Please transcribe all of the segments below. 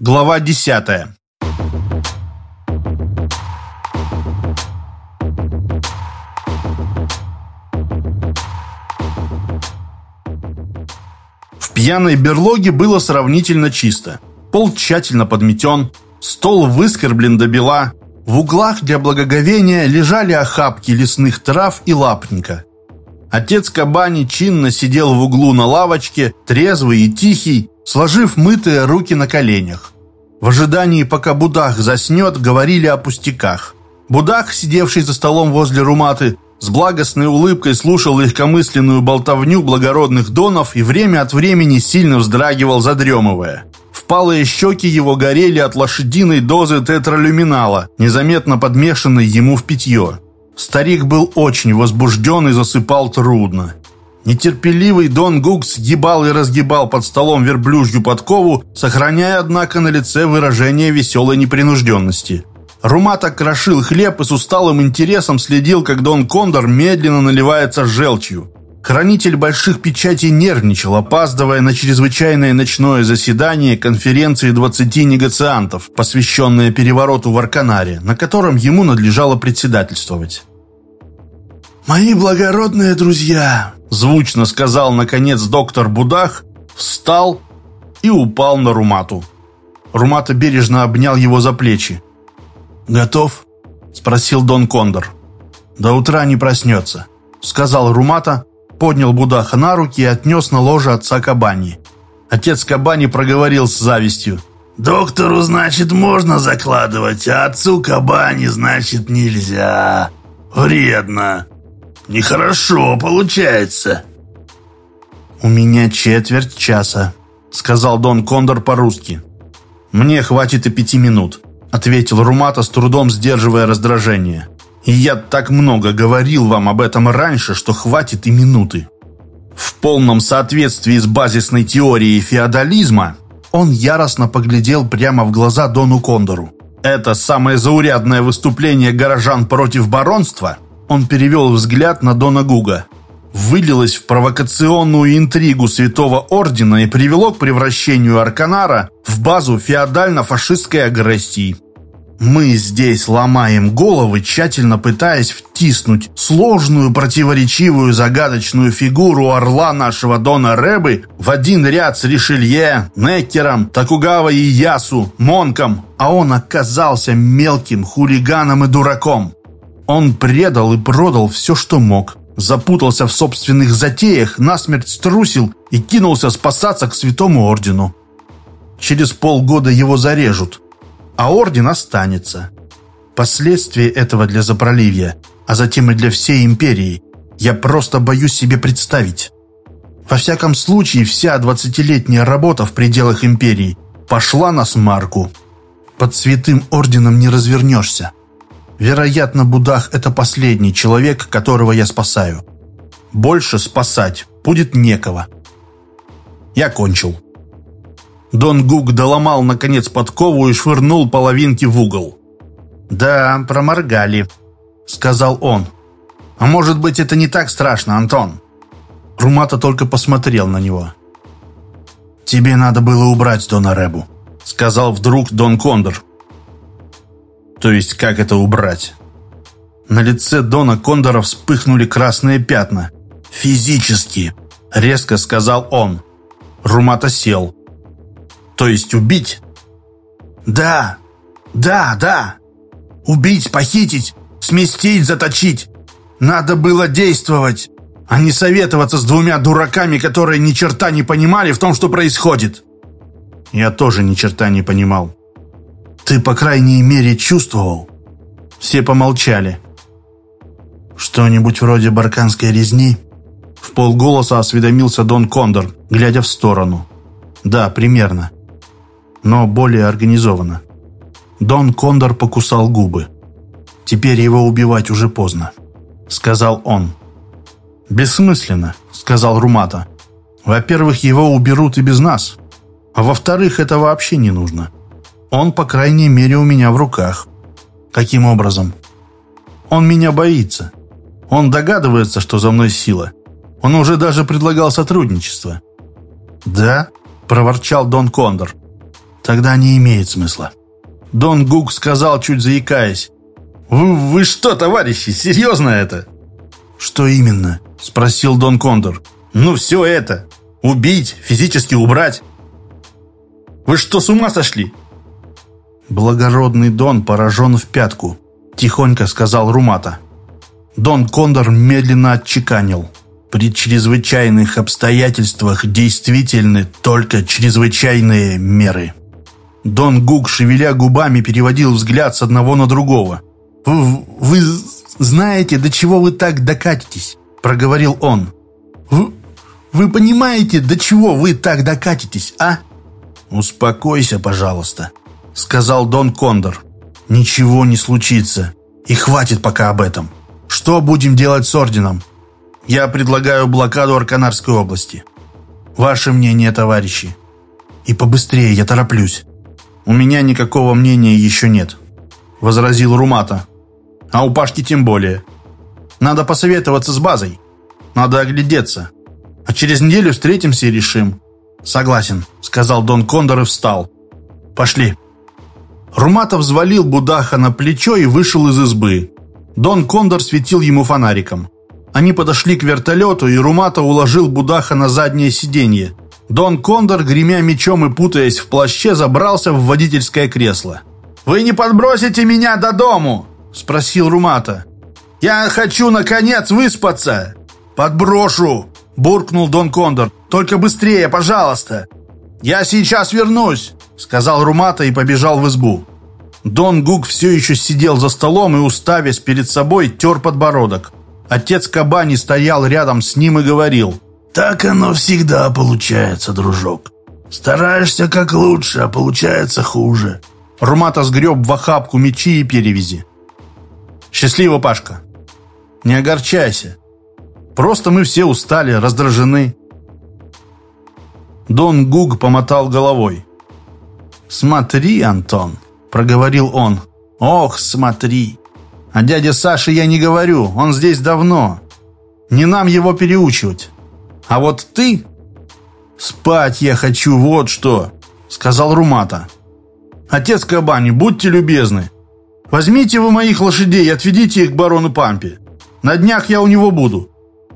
Глава десятая В пьяной берлоге было сравнительно чисто. Пол тщательно подметен, стол выскорблен до бела. В углах для благоговения лежали охапки лесных трав и лапника. Отец Кабани чинно сидел в углу на лавочке, трезвый и тихий, сложив мытые руки на коленях. В ожидании, пока Будах заснет, говорили о пустяках. Будах, сидевший за столом возле Руматы, с благостной улыбкой слушал легкомысленную болтовню благородных донов и время от времени сильно вздрагивал, задремывая. Впалые щеки его горели от лошадиной дозы тетралюминала, незаметно подмешанной ему в питье. Старик был очень возбужден и засыпал трудно. Нетерпеливый Дон Гук сгибал и разгибал под столом верблюжью подкову, сохраняя, однако, на лице выражение веселой непринужденности. Румата крошил хлеб и с усталым интересом следил, как Дон Кондор медленно наливается желчью. Хранитель больших печатей нервничал, опаздывая на чрезвычайное ночное заседание конференции 20 негациантов, посвященное перевороту в Арканаре, на котором ему надлежало председательствовать. «Мои благородные друзья!» – звучно сказал, наконец, доктор Будах, встал и упал на Румату. Румата бережно обнял его за плечи. «Готов?» – спросил Дон Кондор. «До утра не проснется», – сказал Румата, поднял Будаха на руки и отнес на ложе отца Кабани. Отец Кабани проговорил с завистью. «Доктору, значит, можно закладывать, а отцу Кабани, значит, нельзя. Вредно. Нехорошо получается». «У меня четверть часа», — сказал Дон Кондор по-русски. «Мне хватит и пяти минут», — ответил Румата с трудом сдерживая раздражение. И я так много говорил вам об этом раньше, что хватит и минуты. В полном соответствии с базисной теорией феодализма, он яростно поглядел прямо в глаза Дону Кондору. Это самое заурядное выступление горожан против баронства он перевел взгляд на Дона Гуга. Вылилось в провокационную интригу Святого Ордена и привело к превращению Арканара в базу феодально-фашистской агрессии. Мы здесь ломаем головы, тщательно пытаясь втиснуть сложную, противоречивую, загадочную фигуру орла нашего Дона Рэбы в один ряд с Ришелье, Неккером, Такугава и Ясу, Монком, а он оказался мелким хулиганом и дураком. Он предал и продал все, что мог. Запутался в собственных затеях, насмерть струсил и кинулся спасаться к Святому Ордену. Через полгода его зарежут, а орден останется. Последствия этого для Запроливья, а затем и для всей империи, я просто боюсь себе представить. Во всяком случае, вся двадцатилетняя работа в пределах империи пошла на смарку. Под святым орденом не развернешься. Вероятно, Будах – это последний человек, которого я спасаю. Больше спасать будет некого. Я кончил. Дон Гук доломал, наконец, подкову и швырнул половинки в угол. «Да, проморгали», — сказал он. «А может быть, это не так страшно, Антон?» Румата только посмотрел на него. «Тебе надо было убрать Дона Ребу», — сказал вдруг Дон Кондор. «То есть как это убрать?» На лице Дона Кондора вспыхнули красные пятна. «Физически», — резко сказал он. Румата сел. То есть убить? Да, да, да. Убить, похитить, сместить, заточить. Надо было действовать, а не советоваться с двумя дураками, которые ни черта не понимали в том, что происходит. Я тоже ни черта не понимал. Ты, по крайней мере, чувствовал? Все помолчали. Что-нибудь вроде барканской резни? В полголоса осведомился Дон Кондор, глядя в сторону. Да, примерно но более организованно. Дон Кондор покусал губы. «Теперь его убивать уже поздно», — сказал он. «Бессмысленно», — сказал Румата. «Во-первых, его уберут и без нас. А во-вторых, это вообще не нужно. Он, по крайней мере, у меня в руках. Каким образом? Он меня боится. Он догадывается, что за мной сила. Он уже даже предлагал сотрудничество». «Да?» — проворчал Дон Кондор. Тогда не имеет смысла. Дон Гук сказал, чуть заикаясь. «Вы, вы что, товарищи, серьезно это?» «Что именно?» – спросил Дон Кондор. «Ну, все это. Убить, физически убрать. Вы что, с ума сошли?» Благородный Дон поражен в пятку, тихонько сказал Румата. Дон Кондор медленно отчеканил. При чрезвычайных обстоятельствах действительны только чрезвычайные меры. Дон Гук, шевеля губами, переводил взгляд с одного на другого. «Вы, вы знаете, до чего вы так докатитесь?» – проговорил он. «Вы, вы понимаете, до чего вы так докатитесь, а?» «Успокойся, пожалуйста», — сказал Дон Кондор. «Ничего не случится. И хватит пока об этом. Что будем делать с орденом? Я предлагаю блокаду Арканарской области. Ваше мнение, товарищи. И побыстрее, я тороплюсь. У меня никакого мнения еще нет», — возразил Румата. «А у Пашки тем более. Надо посоветоваться с базой. Надо оглядеться. А через неделю встретимся и решим». «Согласен», — сказал Дон Кондор и встал. «Пошли». Руматов взвалил Будаха на плечо и вышел из избы. Дон Кондор светил ему фонариком. Они подошли к вертолету, и Румата уложил Будаха на заднее сиденье. Дон Кондор, гремя мечом и путаясь в плаще, забрался в водительское кресло. «Вы не подбросите меня до дому?» – спросил Румата. «Я хочу, наконец, выспаться!» «Подброшу!» – буркнул Дон Кондор. «Только быстрее, пожалуйста!» «Я сейчас вернусь!» Сказал Румата и побежал в избу. Дон Гук все еще сидел за столом и, уставясь перед собой, тер подбородок. Отец Кабани стоял рядом с ним и говорил. «Так оно всегда получается, дружок. Стараешься как лучше, а получается хуже». Румата сгреб в охапку мечи и перевязи. «Счастливо, Пашка. Не огорчайся. Просто мы все устали, раздражены». Дон Гук помотал головой. «Смотри, Антон», — проговорил он. «Ох, смотри! А дяде Саше я не говорю, он здесь давно. Не нам его переучивать. А вот ты...» «Спать я хочу, вот что», — сказал Румата. «Отец Кабани, будьте любезны. Возьмите вы моих лошадей и отведите их к барону Пампе. На днях я у него буду».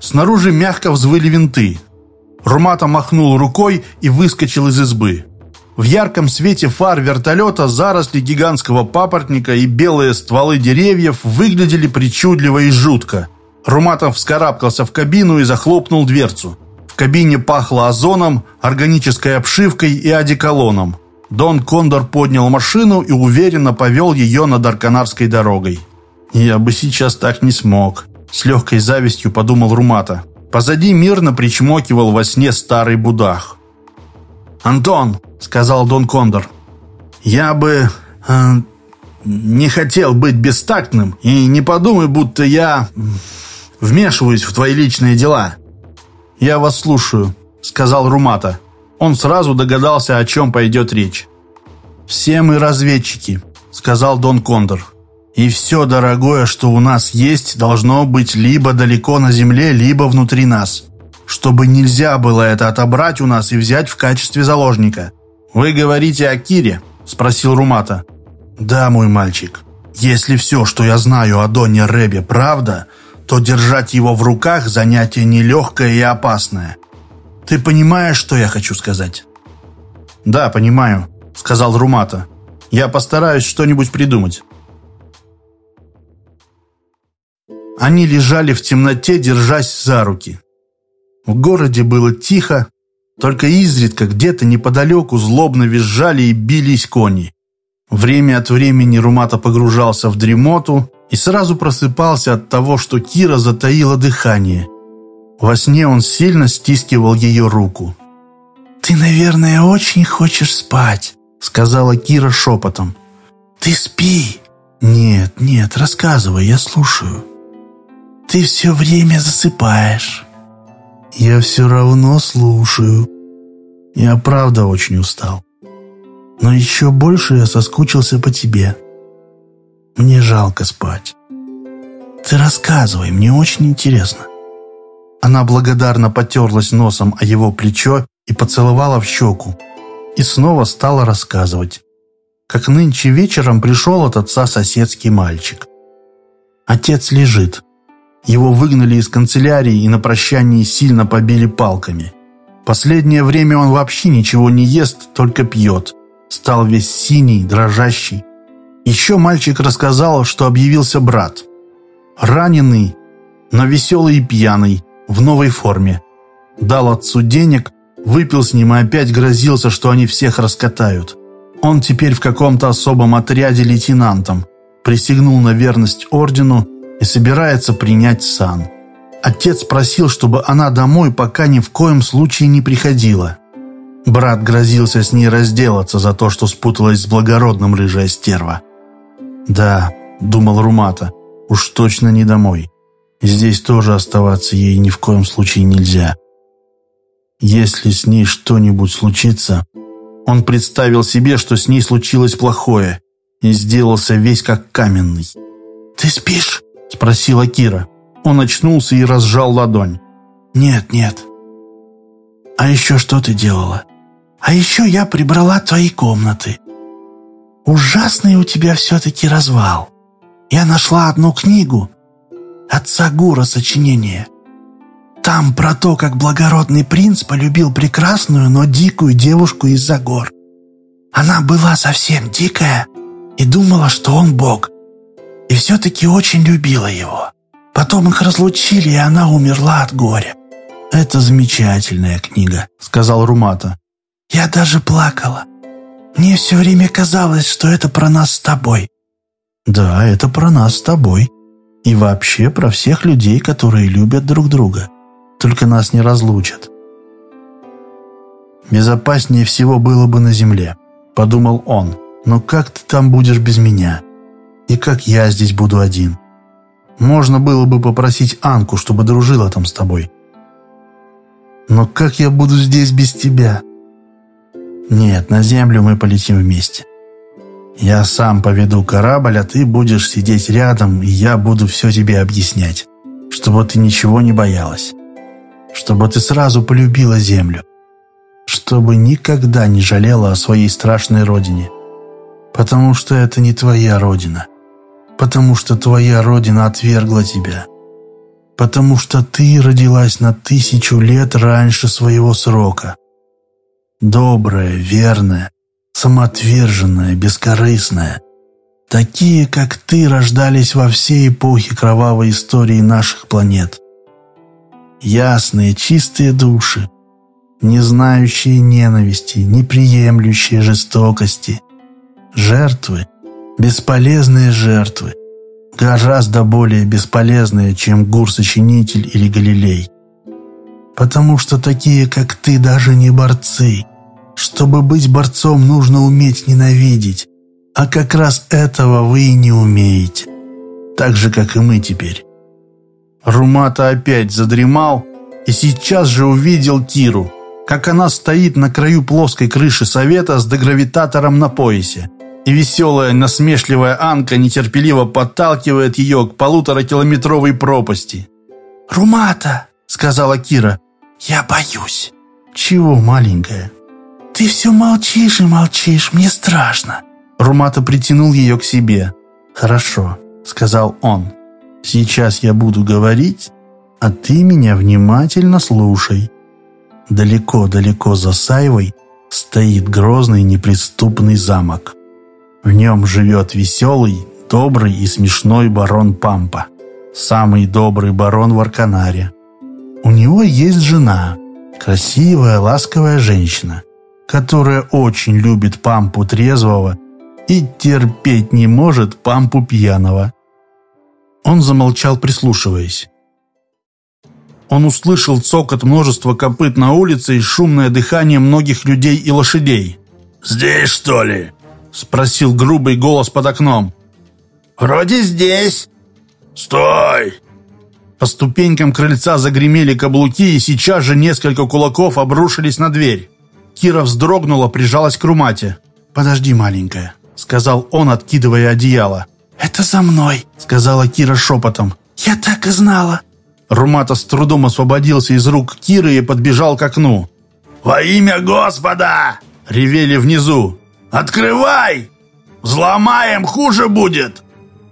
Снаружи мягко взвыли винты. Румата махнул рукой и выскочил из избы. В ярком свете фар вертолета заросли гигантского папоротника и белые стволы деревьев выглядели причудливо и жутко. Руматов вскарабкался в кабину и захлопнул дверцу. В кабине пахло озоном, органической обшивкой и одеколоном. Дон Кондор поднял машину и уверенно повел ее над Арканарской дорогой. «Я бы сейчас так не смог», — с легкой завистью подумал Румата. Позади мирно причмокивал во сне старый будах. «Антон!» — сказал Дон Кондор. «Я бы э, не хотел быть бестактным, и не подумай, будто я вмешиваюсь в твои личные дела». «Я вас слушаю», — сказал Румата. Он сразу догадался, о чем пойдет речь. «Все мы разведчики», — сказал Дон Кондор. «И все дорогое, что у нас есть, должно быть либо далеко на земле, либо внутри нас чтобы нельзя было это отобрать у нас и взять в качестве заложника. «Вы говорите о Кире?» – спросил Румата. «Да, мой мальчик. Если все, что я знаю о Доне Ребе, правда, то держать его в руках – занятие нелегкое и опасное. Ты понимаешь, что я хочу сказать?» «Да, понимаю», – сказал Румата. «Я постараюсь что-нибудь придумать». Они лежали в темноте, держась за руки. В городе было тихо, только изредка где-то неподалеку злобно визжали и бились кони. Время от времени Румата погружался в дремоту и сразу просыпался от того, что Кира затаила дыхание. Во сне он сильно стискивал ее руку. «Ты, наверное, очень хочешь спать», — сказала Кира шепотом. «Ты спи». «Нет, нет, рассказывай, я слушаю». «Ты все время засыпаешь». Я все равно слушаю. Я правда очень устал. Но еще больше я соскучился по тебе. Мне жалко спать. Ты рассказывай, мне очень интересно. Она благодарно потерлась носом о его плечо и поцеловала в щеку. и снова стала рассказывать, как нынче вечером пришел от отца соседский мальчик. Отец лежит. Его выгнали из канцелярии и на прощании сильно побили палками. Последнее время он вообще ничего не ест, только пьет. Стал весь синий, дрожащий. Еще мальчик рассказал, что объявился брат. Раненый, но веселый и пьяный, в новой форме. Дал отцу денег, выпил с ним и опять грозился, что они всех раскатают. Он теперь в каком-то особом отряде лейтенантом, присягнул на верность ордену и собирается принять сан. Отец просил, чтобы она домой пока ни в коем случае не приходила. Брат грозился с ней разделаться за то, что спуталась с благородным рыжая стерва. «Да», — думал Румата, — «уж точно не домой. Здесь тоже оставаться ей ни в коем случае нельзя. Если с ней что-нибудь случится...» Он представил себе, что с ней случилось плохое, и сделался весь как каменный. «Ты спишь?» — спросила Кира. Он очнулся и разжал ладонь. «Нет, нет». «А еще что ты делала?» «А еще я прибрала твои комнаты. Ужасный у тебя все-таки развал. Я нашла одну книгу. Отца Гура сочинение. Там про то, как благородный принц полюбил прекрасную, но дикую девушку из-за гор. Она была совсем дикая и думала, что он бог. И все-таки очень любила его. Потом их разлучили, и она умерла от горя. «Это замечательная книга», — сказал Румата. «Я даже плакала. Мне все время казалось, что это про нас с тобой». «Да, это про нас с тобой. И вообще про всех людей, которые любят друг друга. Только нас не разлучат». «Безопаснее всего было бы на земле», — подумал он. «Но как ты там будешь без меня? И как я здесь буду один?» Можно было бы попросить Анку, чтобы дружила там с тобой. Но как я буду здесь без тебя? Нет, на землю мы полетим вместе. Я сам поведу корабль, а ты будешь сидеть рядом, и я буду все тебе объяснять, чтобы ты ничего не боялась. Чтобы ты сразу полюбила землю. Чтобы никогда не жалела о своей страшной родине. Потому что это не твоя родина потому что твоя родина отвергла тебя, потому что ты родилась на тысячу лет раньше своего срока. Добрая, верная, самоотверженная, бескорыстная. Такие, как ты, рождались во всей эпохе кровавой истории наших планет. Ясные, чистые души, не знающие ненависти, не приемлющие жестокости. Жертвы, Бесполезные жертвы. Гораздо более бесполезные, чем Гур-сочинитель или Галилей. Потому что такие, как ты, даже не борцы. Чтобы быть борцом, нужно уметь ненавидеть. А как раз этого вы и не умеете. Так же, как и мы теперь. Румата опять задремал и сейчас же увидел Киру, как она стоит на краю плоской крыши совета с дегравитатором на поясе и веселая, насмешливая Анка нетерпеливо подталкивает ее к полуторакилометровой пропасти. «Румата!» — сказала Кира. «Я боюсь». «Чего, маленькая?» «Ты все молчишь и молчишь, мне страшно». Румата притянул ее к себе. «Хорошо», — сказал он. «Сейчас я буду говорить, а ты меня внимательно слушай». Далеко-далеко за Сайвой стоит грозный неприступный замок. В нем живет веселый, добрый и смешной барон Пампа. Самый добрый барон в Арканаре. У него есть жена, красивая, ласковая женщина, которая очень любит Пампу трезвого и терпеть не может Пампу пьяного. Он замолчал, прислушиваясь. Он услышал цокот множества копыт на улице и шумное дыхание многих людей и лошадей. «Здесь, что ли?» — спросил грубый голос под окном. «Вроде здесь». «Стой!» По ступенькам крыльца загремели каблуки, и сейчас же несколько кулаков обрушились на дверь. Кира вздрогнула, прижалась к Румате. «Подожди, маленькая», — сказал он, откидывая одеяло. «Это за мной», — сказала Кира шепотом. «Я так и знала». Румата с трудом освободился из рук Киры и подбежал к окну. «Во имя Господа!» — ревели внизу. «Открывай! Взломаем, хуже будет!»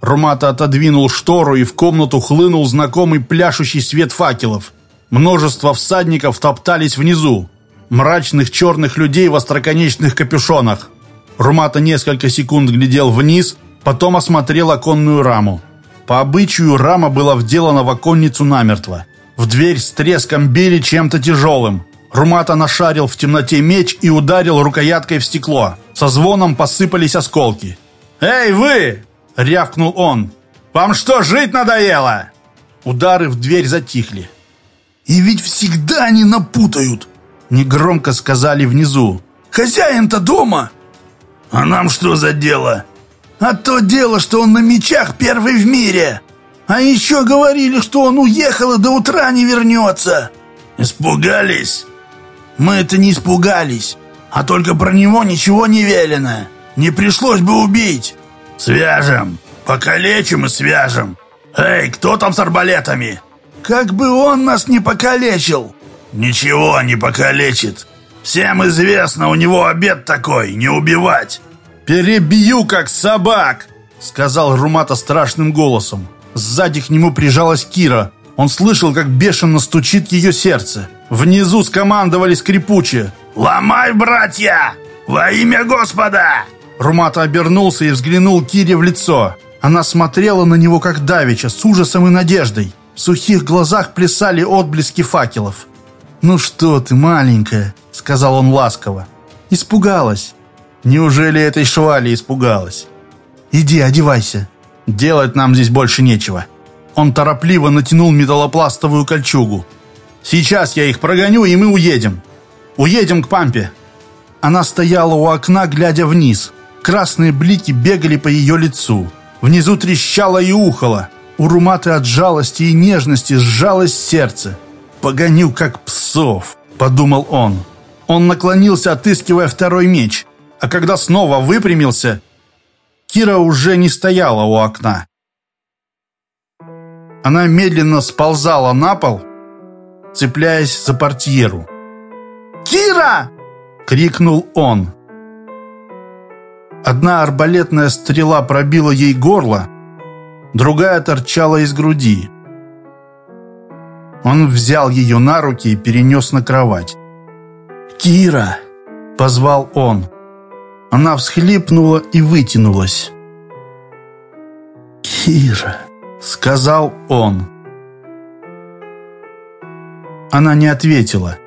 Румата отодвинул штору, и в комнату хлынул знакомый пляшущий свет факелов. Множество всадников топтались внизу. Мрачных черных людей в остроконечных капюшонах. Румата несколько секунд глядел вниз, потом осмотрел оконную раму. По обычаю рама была вделана в оконницу намертво. В дверь с треском били чем-то тяжелым. Румата нашарил в темноте меч и ударил рукояткой в стекло. Со звоном посыпались осколки. «Эй, вы!» — рявкнул он. «Вам что, жить надоело?» Удары в дверь затихли. «И ведь всегда они напутают!» — негромко сказали внизу. «Хозяин-то дома!» «А нам что за дело?» «А то дело, что он на мечах первый в мире! А еще говорили, что он уехал и до утра не вернется!» «Испугались?» «Мы это не испугались, а только про него ничего не велено. Не пришлось бы убить!» «Свяжем! Покалечим и свяжем! Эй, кто там с арбалетами?» «Как бы он нас не покалечил!» «Ничего не покалечит! Всем известно, у него обед такой, не убивать!» «Перебью, как собак!» — сказал Румата страшным голосом. Сзади к нему прижалась Кира. Он слышал, как бешено стучит ее сердце. Внизу скомандовали скрипуче. «Ломай, братья! Во имя Господа!» Румата обернулся и взглянул Кире в лицо. Она смотрела на него, как давеча, с ужасом и надеждой. В сухих глазах плясали отблески факелов. «Ну что ты, маленькая?» — сказал он ласково. «Испугалась. Неужели этой швали испугалась? Иди, одевайся. Делать нам здесь больше нечего». Он торопливо натянул металлопластовую кольчугу. «Сейчас я их прогоню, и мы уедем. Уедем к пампе». Она стояла у окна, глядя вниз. Красные блики бегали по ее лицу. Внизу трещало и ухало. У Руматы от жалости и нежности сжалось сердце. «Погоню, как псов», — подумал он. Он наклонился, отыскивая второй меч. А когда снова выпрямился, Кира уже не стояла у окна. Она медленно сползала на пол, цепляясь за портьеру. «Кира!» — крикнул он. Одна арбалетная стрела пробила ей горло, другая торчала из груди. Он взял ее на руки и перенес на кровать. «Кира!» — позвал он. Она всхлипнула и вытянулась. «Кира!» — сказал он. Она не ответила.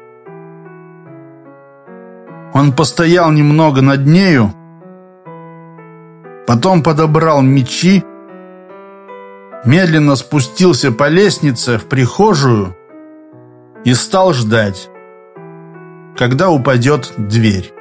Он постоял немного над нею, потом подобрал мечи, медленно спустился по лестнице в прихожую и стал ждать, когда упадет дверь.